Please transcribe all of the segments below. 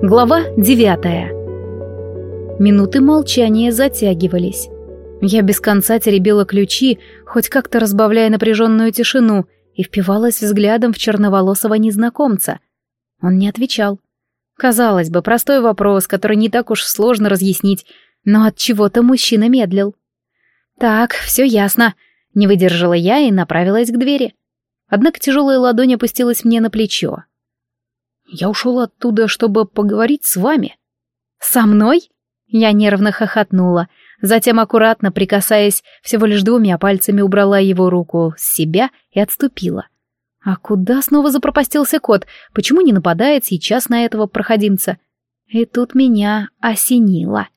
Глава девятая. Минуты молчания затягивались. Я без конца теребила ключи, хоть как-то разбавляя напряженную тишину, и впивалась взглядом в черноволосого незнакомца. Он не отвечал. Казалось бы, простой вопрос, который не так уж сложно разъяснить, но от чего-то мужчина медлил. Так, все ясно. Не выдержала я и направилась к двери. Однако тяжелая ладонь опустилась мне на плечо. Я ушел оттуда, чтобы поговорить с вами. Со мной? Я нервно хохотнула, затем аккуратно прикасаясь всего лишь двумя пальцами убрала его руку с себя и отступила. А куда снова запропастился кот? Почему не нападает сейчас на этого проходимца? И тут меня осенило.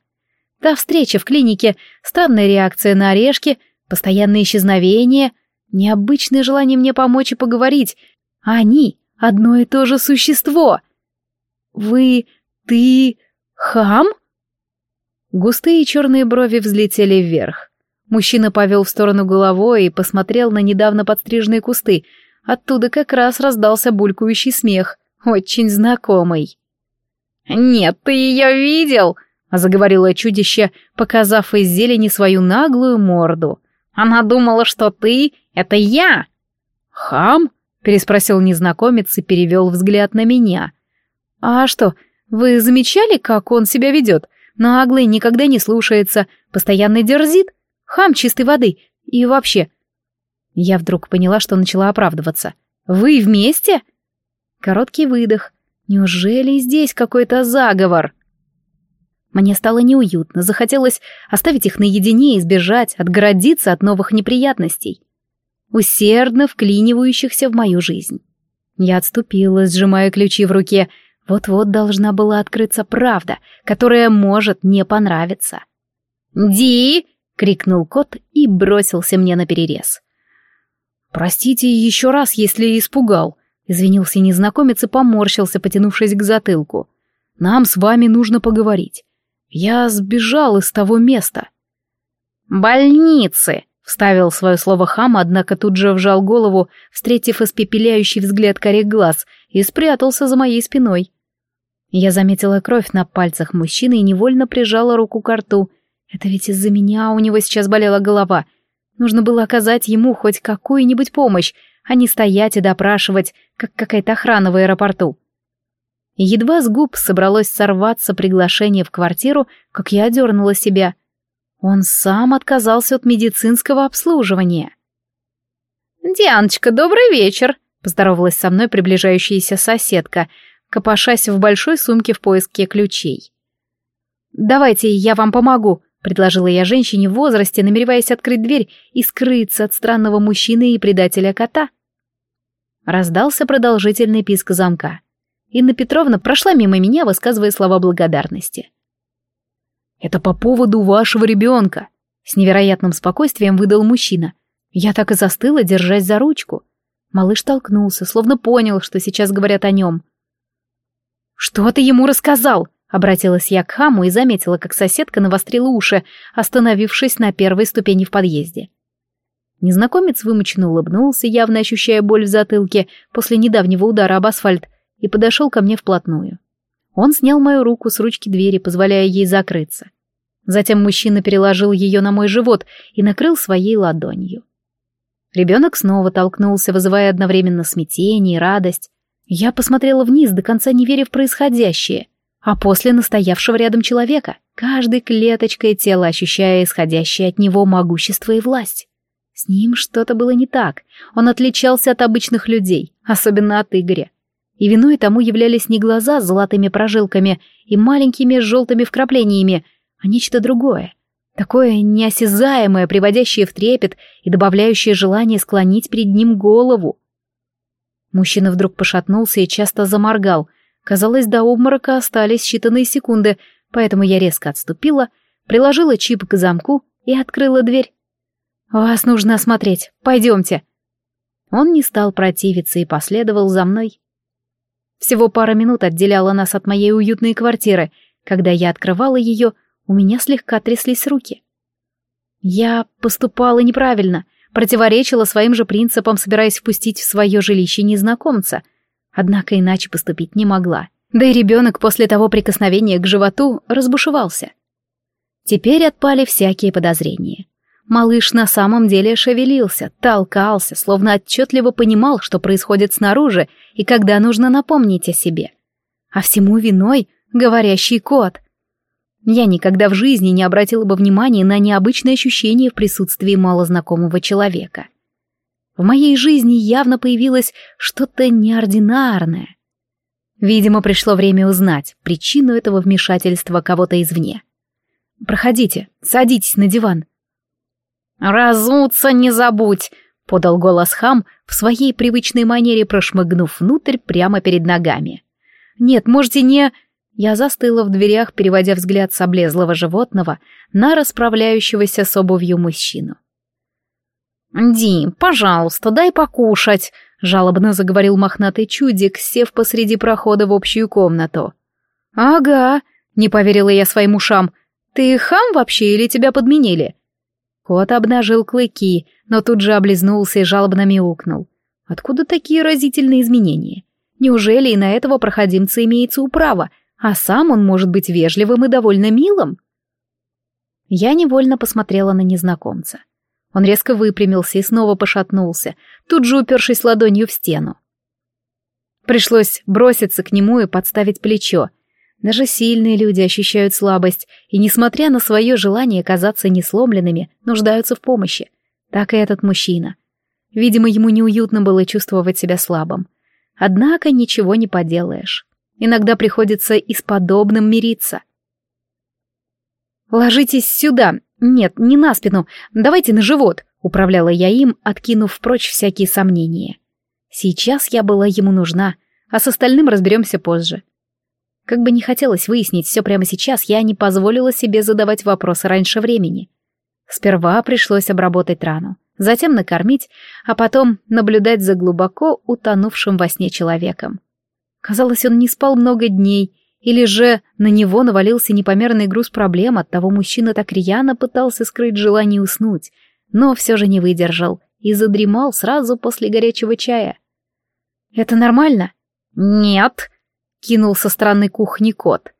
Та встреча в клинике, странная реакция на орешки, постоянное исчезновение, необычное желание мне помочь и поговорить. А они одно и то же существо. Вы... ты... хам? Густые черные брови взлетели вверх. Мужчина повел в сторону головой и посмотрел на недавно подстриженные кусты. Оттуда как раз раздался булькающий смех, очень знакомый. «Нет, ты ее видел!» — заговорило чудище, показав из зелени свою наглую морду. «Она думала, что ты — это я!» «Хам?» Переспросил незнакомец и перевел взгляд на меня. «А что, вы замечали, как он себя ведет? Наглый, никогда не слушается, постоянно дерзит, хам чистой воды и вообще...» Я вдруг поняла, что начала оправдываться. «Вы вместе?» Короткий выдох. «Неужели здесь какой-то заговор?» Мне стало неуютно, захотелось оставить их наедине и сбежать, отгородиться от новых неприятностей усердно вклинивающихся в мою жизнь. Я отступила, сжимая ключи в руке. Вот-вот должна была открыться правда, которая может не понравиться. «Ди!» — крикнул кот и бросился мне на перерез. «Простите еще раз, если испугал», — извинился незнакомец и поморщился, потянувшись к затылку. «Нам с вами нужно поговорить. Я сбежал из того места». «Больницы!» Вставил свое слово хам, однако тут же вжал голову, встретив испепеляющий взгляд корих глаз, и спрятался за моей спиной. Я заметила кровь на пальцах мужчины и невольно прижала руку к рту. Это ведь из-за меня у него сейчас болела голова. Нужно было оказать ему хоть какую-нибудь помощь, а не стоять и допрашивать, как какая-то охрана в аэропорту. едва с губ собралось сорваться приглашение в квартиру, как я одернула себя — он сам отказался от медицинского обслуживания. «Дианочка, добрый вечер!» — поздоровалась со мной приближающаяся соседка, копошась в большой сумке в поиске ключей. «Давайте я вам помогу», — предложила я женщине в возрасте, намереваясь открыть дверь и скрыться от странного мужчины и предателя кота. Раздался продолжительный писк замка. Инна Петровна прошла мимо меня, высказывая слова благодарности. «Это по поводу вашего ребенка», — с невероятным спокойствием выдал мужчина. Я так и застыла, держась за ручку. Малыш толкнулся, словно понял, что сейчас говорят о нем. «Что ты ему рассказал?» — обратилась я к хаму и заметила, как соседка навострила уши, остановившись на первой ступени в подъезде. Незнакомец вымученно улыбнулся, явно ощущая боль в затылке после недавнего удара об асфальт, и подошел ко мне вплотную. Он снял мою руку с ручки двери, позволяя ей закрыться. Затем мужчина переложил ее на мой живот и накрыл своей ладонью. Ребенок снова толкнулся, вызывая одновременно смятение и радость. Я посмотрела вниз, до конца не веря в происходящее, а после настоявшего рядом человека, каждой клеточкой тела ощущая исходящее от него могущество и власть. С ним что-то было не так. Он отличался от обычных людей, особенно от Игоря и виной тому являлись не глаза с золотыми прожилками и маленькими желтыми вкраплениями, а нечто другое, такое неосязаемое, приводящее в трепет и добавляющее желание склонить перед ним голову. Мужчина вдруг пошатнулся и часто заморгал. Казалось, до обморока остались считанные секунды, поэтому я резко отступила, приложила чип к замку и открыла дверь. «Вас нужно осмотреть. Пойдемте». Он не стал противиться и последовал за мной. Всего пара минут отделяла нас от моей уютной квартиры. Когда я открывала ее, у меня слегка тряслись руки. Я поступала неправильно, противоречила своим же принципам, собираясь впустить в свое жилище незнакомца. Однако иначе поступить не могла. Да и ребенок после того прикосновения к животу разбушевался. Теперь отпали всякие подозрения. Малыш на самом деле шевелился, толкался, словно отчетливо понимал, что происходит снаружи и когда нужно напомнить о себе. А всему виной говорящий кот. Я никогда в жизни не обратила бы внимания на необычные ощущения в присутствии малознакомого человека. В моей жизни явно появилось что-то неординарное. Видимо, пришло время узнать причину этого вмешательства кого-то извне. «Проходите, садитесь на диван», «Разуться не забудь!» — подал голос хам, в своей привычной манере прошмыгнув внутрь прямо перед ногами. «Нет, можете не...» Я застыла в дверях, переводя взгляд с облезлого животного на расправляющегося с обувью мужчину. «Дим, пожалуйста, дай покушать», — жалобно заговорил мохнатый чудик, сев посреди прохода в общую комнату. «Ага», — не поверила я своим ушам. «Ты хам вообще или тебя подменили?» Кот обнажил клыки, но тут же облизнулся и жалобно мяукнул. Откуда такие разительные изменения? Неужели и на этого проходимца имеется управа, а сам он может быть вежливым и довольно милым? Я невольно посмотрела на незнакомца. Он резко выпрямился и снова пошатнулся, тут же упершись ладонью в стену. Пришлось броситься к нему и подставить плечо — даже сильные люди ощущают слабость и, несмотря на свое желание казаться несломленными, нуждаются в помощи. Так и этот мужчина. Видимо, ему неуютно было чувствовать себя слабым. Однако ничего не поделаешь. Иногда приходится и с подобным мириться. «Ложитесь сюда. Нет, не на спину. Давайте на живот», — управляла я им, откинув прочь всякие сомнения. Сейчас я была ему нужна, а с остальным разберемся позже. Как бы не хотелось выяснить все прямо сейчас, я не позволила себе задавать вопросы раньше времени. Сперва пришлось обработать рану, затем накормить, а потом наблюдать за глубоко утонувшим во сне человеком. Казалось, он не спал много дней, или же на него навалился непомерный груз проблем, от того мужчина так рьяно пытался скрыть желание уснуть, но все же не выдержал и задремал сразу после горячего чая. «Это нормально?» «Нет», кинул со стороны кухни кот.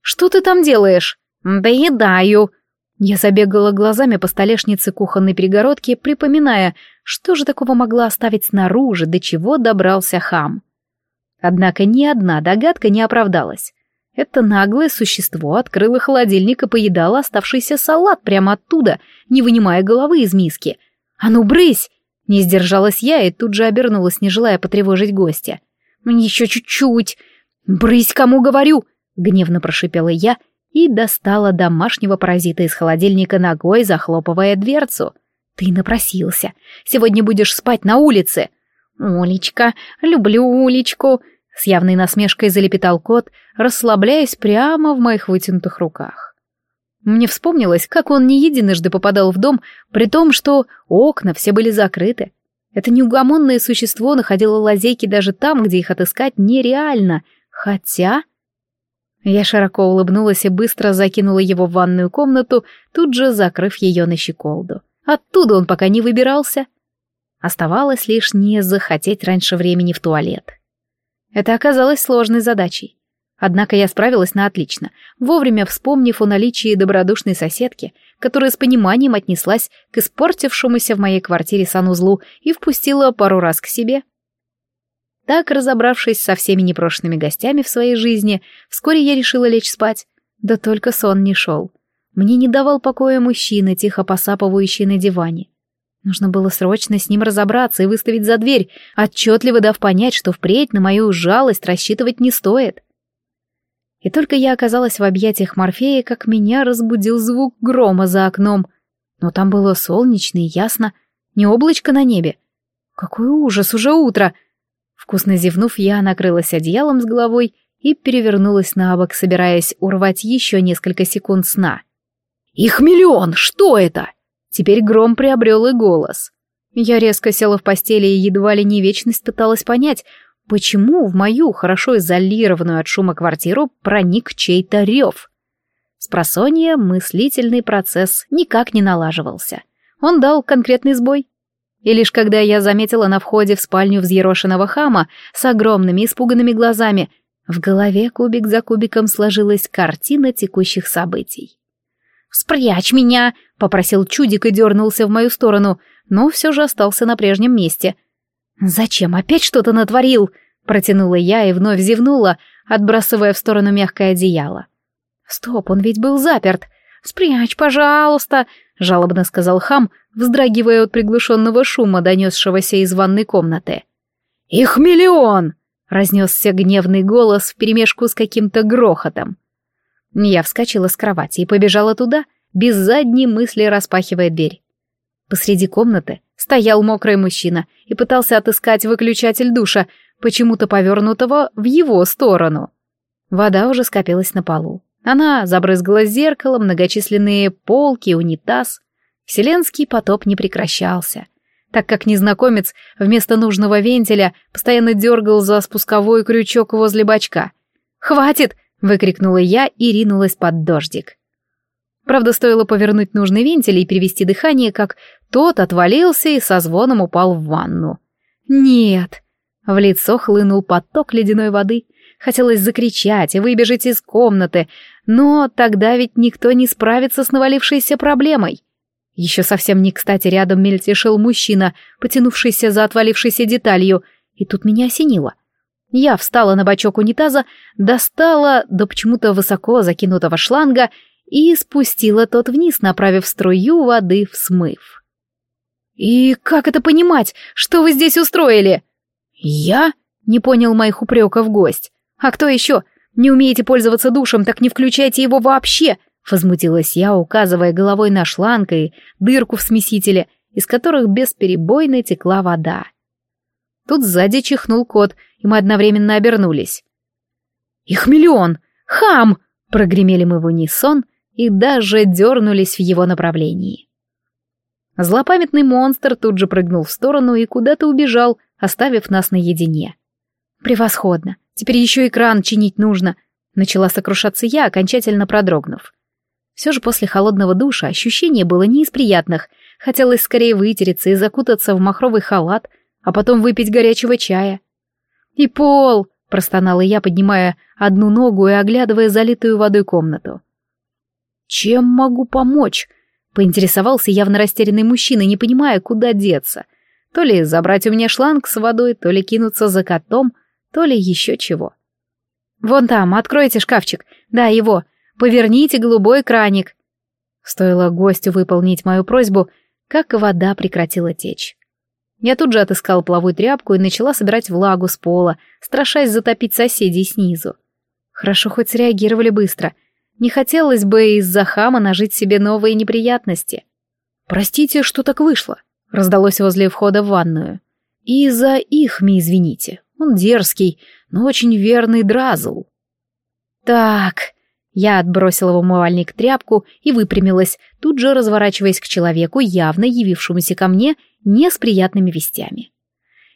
«Что ты там делаешь?» «Доедаю». Я забегала глазами по столешнице кухонной перегородки, припоминая, что же такого могла оставить снаружи, до чего добрался хам. Однако ни одна догадка не оправдалась. Это наглое существо открыло холодильник и поедало оставшийся салат прямо оттуда, не вынимая головы из миски. «А ну, брысь!» Не сдержалась я и тут же обернулась, не желая потревожить гостя. «Еще чуть-чуть!» «Брысь, кому говорю!» — гневно прошипела я и достала домашнего паразита из холодильника ногой, захлопывая дверцу. «Ты напросился. Сегодня будешь спать на улице». «Улечка, люблю Улечку!» — с явной насмешкой залепетал кот, расслабляясь прямо в моих вытянутых руках. Мне вспомнилось, как он не единожды попадал в дом, при том, что окна все были закрыты. Это неугомонное существо находило лазейки даже там, где их отыскать нереально — Хотя... Я широко улыбнулась и быстро закинула его в ванную комнату, тут же закрыв ее на щеколду. Оттуда он пока не выбирался. Оставалось лишь не захотеть раньше времени в туалет. Это оказалось сложной задачей. Однако я справилась на отлично, вовремя вспомнив о наличии добродушной соседки, которая с пониманием отнеслась к испортившемуся в моей квартире санузлу и впустила пару раз к себе. Так, разобравшись со всеми непрошенными гостями в своей жизни, вскоре я решила лечь спать. Да только сон не шел. Мне не давал покоя мужчина, тихо посапывающий на диване. Нужно было срочно с ним разобраться и выставить за дверь, отчетливо дав понять, что впредь на мою жалость рассчитывать не стоит. И только я оказалась в объятиях Морфея, как меня разбудил звук грома за окном. Но там было солнечно и ясно, не облачко на небе. Какой ужас, уже утро! Вкусно зевнув, я накрылась одеялом с головой и перевернулась на бок, собираясь урвать еще несколько секунд сна. «Их миллион! Что это?» Теперь гром приобрел и голос. Я резко села в постели и едва ли не вечность пыталась понять, почему в мою хорошо изолированную от шума квартиру проник чей-то рев. Спросонья мыслительный процесс никак не налаживался. Он дал конкретный сбой. И лишь когда я заметила на входе в спальню взъерошенного хама с огромными испуганными глазами, В голове кубик за кубиком сложилась картина текущих событий. «Спрячь меня!» — попросил чудик и дернулся в мою сторону, но все же остался на прежнем месте. «Зачем опять что-то натворил?» — протянула я и вновь зевнула, отбрасывая в сторону мягкое одеяло. «Стоп, он ведь был заперт! Спрячь, пожалуйста!» — жалобно сказал хам, вздрагивая от приглушенного шума, донесшегося из ванной комнаты. «Их миллион!» — разнесся гневный голос вперемешку с каким-то грохотом. Я вскочила с кровати и побежала туда, без задней мысли распахивая дверь. Посреди комнаты стоял мокрый мужчина и пытался отыскать выключатель душа, почему-то повернутого в его сторону. Вода уже скопилась на полу. Она забрызгала зеркало, многочисленные полки, унитаз. Вселенский потоп не прекращался, так как незнакомец вместо нужного вентиля постоянно дергал за спусковой крючок возле бачка. «Хватит!» — выкрикнула я и ринулась под дождик. Правда, стоило повернуть нужный вентиль и перевести дыхание, как тот отвалился и со звоном упал в ванну. «Нет!» В лицо хлынул поток ледяной воды. Хотелось закричать и выбежать из комнаты, но тогда ведь никто не справится с навалившейся проблемой. Еще совсем не кстати рядом мельтешил мужчина, потянувшийся за отвалившейся деталью, и тут меня осенило. Я встала на бачок унитаза, достала до почему-то высоко закинутого шланга и спустила тот вниз, направив струю воды в смыв. «И как это понимать? Что вы здесь устроили?» «Я?» — не понял моих упреков гость. «А кто еще? Не умеете пользоваться душем, так не включайте его вообще!» Возмутилась я, указывая головой на шланг и дырку в смесителе, из которых бесперебойно текла вода. Тут сзади чихнул кот, и мы одновременно обернулись. «Их миллион! Хам!» — прогремели мы в унисон и даже дернулись в его направлении. Злопамятный монстр тут же прыгнул в сторону и куда-то убежал, оставив нас наедине. «Превосходно! Теперь еще и кран чинить нужно!» Начала сокрушаться я, окончательно продрогнув. Все же после холодного душа ощущение было не из приятных. Хотелось скорее вытереться и закутаться в махровый халат, а потом выпить горячего чая. «И пол!» — простонала я, поднимая одну ногу и оглядывая залитую водой комнату. «Чем могу помочь?» — поинтересовался явно растерянный мужчина, не понимая, куда деться. То ли забрать у меня шланг с водой, то ли кинуться за котом, то ли еще чего. «Вон там, откройте шкафчик. Да, его. Поверните голубой краник». Стоило гостю выполнить мою просьбу, как вода прекратила течь. Я тут же отыскала половую тряпку и начала собирать влагу с пола, страшась затопить соседей снизу. Хорошо хоть среагировали быстро. Не хотелось бы из-за хама нажить себе новые неприятности. «Простите, что так вышло», — раздалось возле входа в ванную. «И за их ми извините. Он дерзкий, но очень верный дразл». «Так...» Я отбросила в умывальник тряпку и выпрямилась, тут же разворачиваясь к человеку, явно явившемуся ко мне не с приятными вестями.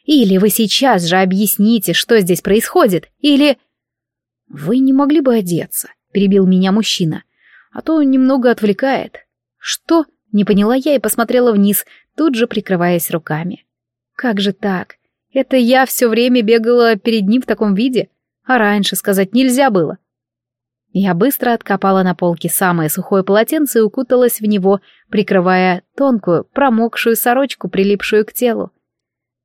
Или вы сейчас же объясните, что здесь происходит, или... Вы не могли бы одеться, перебил меня мужчина, а то немного отвлекает. Что? Не поняла я и посмотрела вниз, тут же прикрываясь руками. Как же так? Это я все время бегала перед ним в таком виде, а раньше сказать нельзя было. Я быстро откопала на полке самое сухое полотенце и укуталась в него, прикрывая тонкую, промокшую сорочку, прилипшую к телу.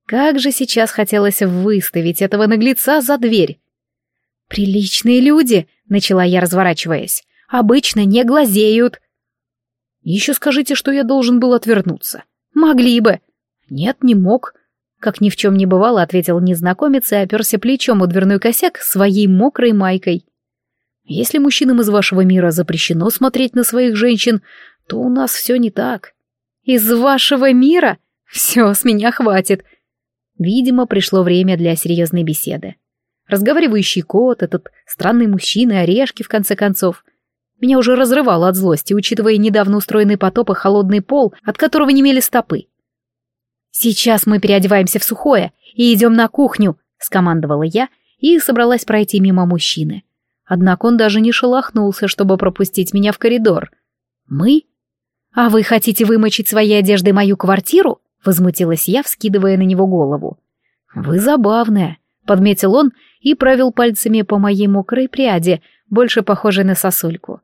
Как же сейчас хотелось выставить этого наглеца за дверь. «Приличные люди», — начала я, разворачиваясь, — «обычно не глазеют». «Еще скажите, что я должен был отвернуться». «Могли бы». «Нет, не мог». Как ни в чем не бывало, ответил незнакомец и оперся плечом у дверной косяк своей мокрой майкой. Если мужчинам из вашего мира запрещено смотреть на своих женщин, то у нас все не так. Из вашего мира? Все, с меня хватит. Видимо, пришло время для серьезной беседы. Разговаривающий кот, этот странный мужчина, орешки, в конце концов. Меня уже разрывало от злости, учитывая недавно устроенный потоп и холодный пол, от которого не мели стопы. «Сейчас мы переодеваемся в сухое и идем на кухню», — скомандовала я и собралась пройти мимо мужчины. Однако он даже не шелохнулся, чтобы пропустить меня в коридор. «Мы? А вы хотите вымочить своей одеждой мою квартиру?» — возмутилась я, вскидывая на него голову. «Вы забавная», — подметил он и провел пальцами по моей мокрой пряди, больше похожей на сосульку.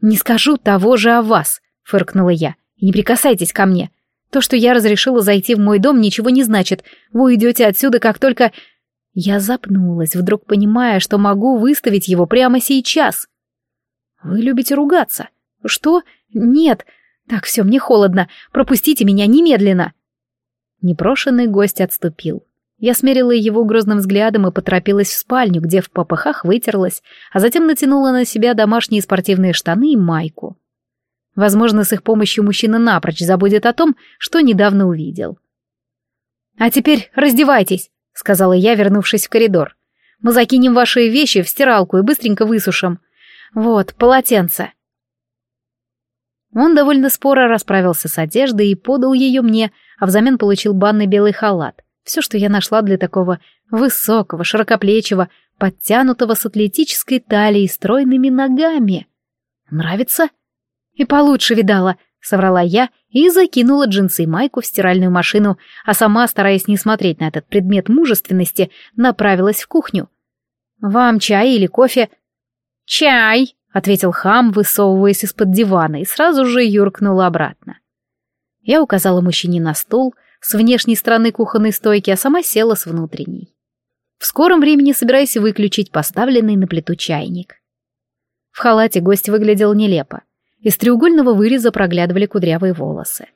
«Не скажу того же о вас», — фыркнула я. «И не прикасайтесь ко мне. То, что я разрешила зайти в мой дом, ничего не значит. Вы уйдете отсюда, как только...» Я запнулась, вдруг понимая, что могу выставить его прямо сейчас. «Вы любите ругаться?» «Что? Нет. Так, все, мне холодно. Пропустите меня немедленно!» Непрошенный гость отступил. Я смерила его грозным взглядом и поторопилась в спальню, где в попыхах вытерлась, а затем натянула на себя домашние спортивные штаны и майку. Возможно, с их помощью мужчина напрочь забудет о том, что недавно увидел. «А теперь раздевайтесь», — сказала я, вернувшись в коридор. «Мы закинем ваши вещи в стиралку и быстренько высушим. Вот, полотенце». Он довольно споро расправился с одеждой и подал ее мне, а взамен получил банный белый халат. Все, что я нашла для такого высокого, широкоплечего, подтянутого с атлетической талией стройными ногами. Нравится? И получше видала, соврала я и закинула джинсы и майку в стиральную машину, а сама, стараясь не смотреть на этот предмет мужественности, направилась в кухню. «Вам чай или кофе?» «Чай!» — ответил хам, высовываясь из-под дивана, и сразу же юркнул обратно. Я указала мужчине на стул с внешней стороны кухонной стойки, а сама села с внутренней. В скором времени собираясь выключить поставленный на плиту чайник. В халате гость выглядел нелепо. Из треугольного выреза проглядывали кудрявые волосы.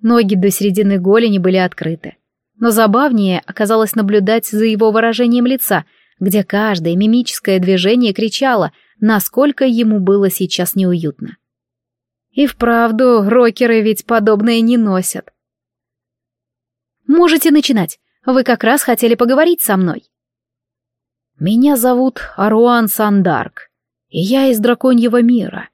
Ноги до середины голени были открыты. Но забавнее оказалось наблюдать за его выражением лица, где каждое мимическое движение кричало — насколько ему было сейчас неуютно. И вправду, рокеры ведь подобное не носят. Можете начинать. Вы как раз хотели поговорить со мной. Меня зовут Аруан Сандарк, и я из драконьего мира.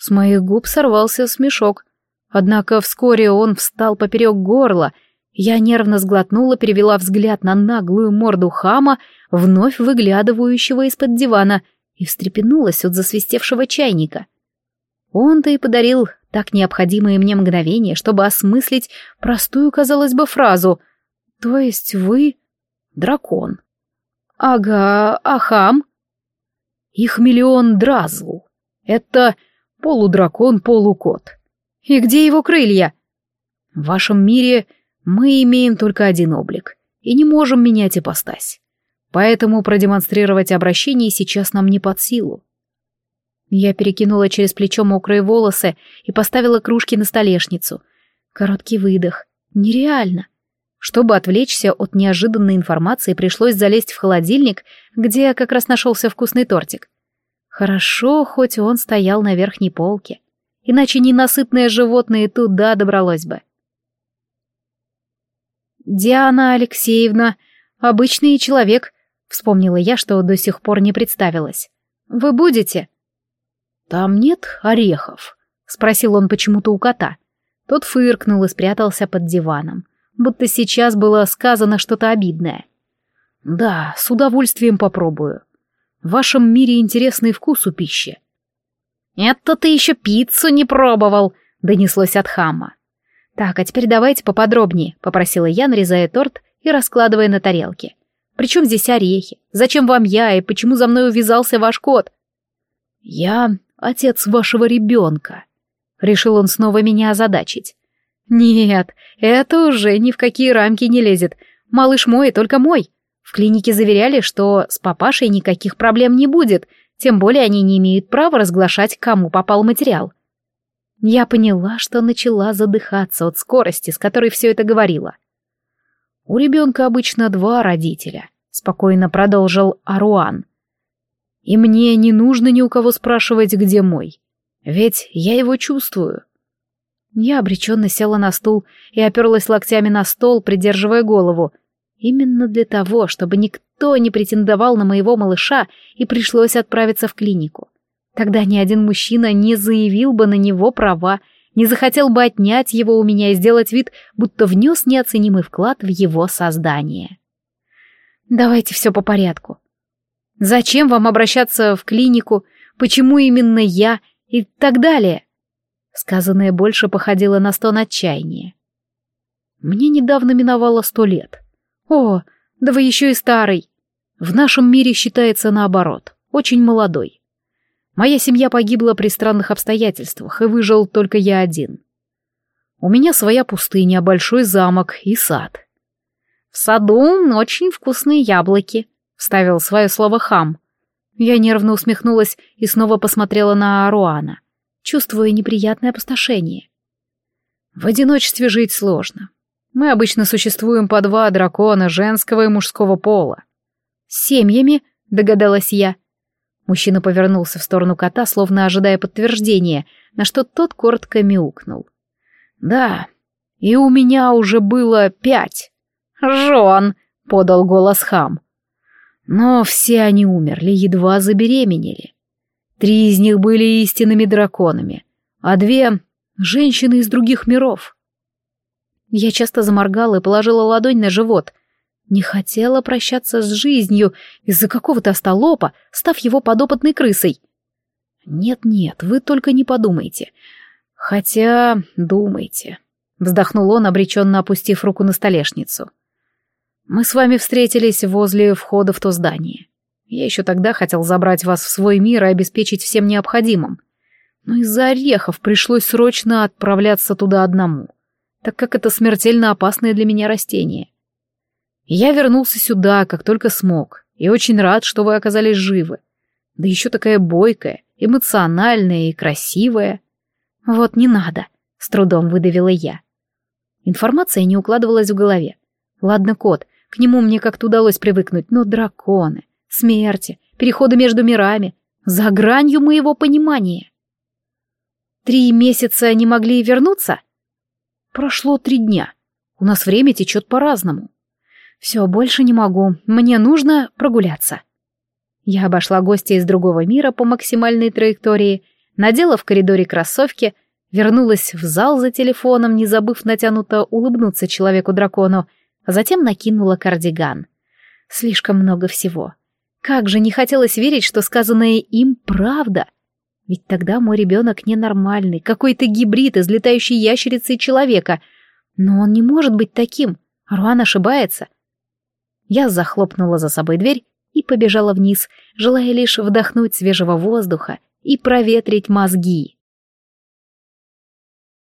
С моих губ сорвался смешок, однако вскоре он встал поперек горла, я нервно сглотнула, перевела взгляд на наглую морду хама, вновь выглядывающего из-под дивана, и встрепенулась от засвистевшего чайника. Он-то и подарил так необходимые мне мгновения, чтобы осмыслить простую, казалось бы, фразу «То есть вы дракон?» «Ага, ахам?» «Их миллион дразл. Это полудракон, полукот. И где его крылья?» «В вашем мире мы имеем только один облик и не можем менять ипостась. Поэтому продемонстрировать обращение сейчас нам не под силу. Я перекинула через плечо мокрые волосы и поставила кружки на столешницу. Короткий выдох. Нереально. Чтобы отвлечься от неожиданной информации, пришлось залезть в холодильник, где как раз нашелся вкусный тортик. Хорошо, хоть он стоял на верхней полке. Иначе ненасытное животное туда добралось бы. «Диана Алексеевна, обычный человек», Вспомнила я, что до сих пор не представилась. «Вы будете?» «Там нет орехов?» — спросил он почему-то у кота. Тот фыркнул и спрятался под диваном, будто сейчас было сказано что-то обидное. «Да, с удовольствием попробую. В вашем мире интересный вкус у пищи». «Это ты еще пиццу не пробовал!» — донеслось от хама. «Так, а теперь давайте поподробнее», — попросила я, нарезая торт и раскладывая на тарелке. Причем здесь орехи? Зачем вам я и почему за мной увязался ваш кот? Я отец вашего ребенка. Решил он снова меня озадачить. Нет, это уже ни в какие рамки не лезет. Малыш мой, только мой. В клинике заверяли, что с папашей никаких проблем не будет, тем более они не имеют права разглашать, кому попал материал. Я поняла, что начала задыхаться от скорости, с которой все это говорила. У ребенка обычно два родителя, спокойно продолжил Аруан. И мне не нужно ни у кого спрашивать, где мой. Ведь я его чувствую. Я обреченно села на стул и оперлась локтями на стол, придерживая голову. Именно для того, чтобы никто не претендовал на моего малыша и пришлось отправиться в клинику. Тогда ни один мужчина не заявил бы на него права не захотел бы отнять его у меня и сделать вид, будто внес неоценимый вклад в его создание. Давайте все по порядку. Зачем вам обращаться в клинику? Почему именно я? И так далее. Сказанное больше походило на стон отчаяния. Мне недавно миновало сто лет. О, да вы еще и старый. В нашем мире считается наоборот, очень молодой. Моя семья погибла при странных обстоятельствах, и выжил только я один. У меня своя пустыня, большой замок и сад. В саду очень вкусные яблоки, вставил свое слово хам. Я нервно усмехнулась и снова посмотрела на Аруана, чувствуя неприятное опустошение. В одиночестве жить сложно. Мы обычно существуем по два дракона женского и мужского пола. С семьями, догадалась я. Мужчина повернулся в сторону кота, словно ожидая подтверждения, на что тот коротко мяукнул. Да, и у меня уже было пять. Жон, подал голос хам. Но все они умерли, едва забеременели. Три из них были истинными драконами, а две — женщины из других миров. Я часто заморгала и положила ладонь на живот. Не хотела прощаться с жизнью из-за какого-то остолопа, став его подопытной крысой. Нет-нет, вы только не подумайте. Хотя думайте. Вздохнул он, обреченно опустив руку на столешницу. Мы с вами встретились возле входа в то здание. Я еще тогда хотел забрать вас в свой мир и обеспечить всем необходимым. Но из-за орехов пришлось срочно отправляться туда одному, так как это смертельно опасное для меня растение. Я вернулся сюда, как только смог, и очень рад, что вы оказались живы. Да еще такая бойкая, эмоциональная и красивая. «Вот не надо», — с трудом выдавила я. Информация не укладывалась в голове. Ладно, кот, к нему мне как-то удалось привыкнуть, но драконы, смерти, переходы между мирами, за гранью моего понимания. Три месяца не могли вернуться? Прошло три дня. У нас время течет по-разному. Все, больше не могу, мне нужно прогуляться. Я обошла гостя из другого мира по максимальной траектории надела в коридоре кроссовки, вернулась в зал за телефоном, не забыв натянуто улыбнуться человеку-дракону, а затем накинула кардиган. Слишком много всего. Как же не хотелось верить, что сказанное им правда. Ведь тогда мой ребенок ненормальный, какой-то гибрид из летающей ящерицы и человека. Но он не может быть таким. Руан ошибается. Я захлопнула за собой дверь и побежала вниз, желая лишь вдохнуть свежего воздуха и проветрить мозги.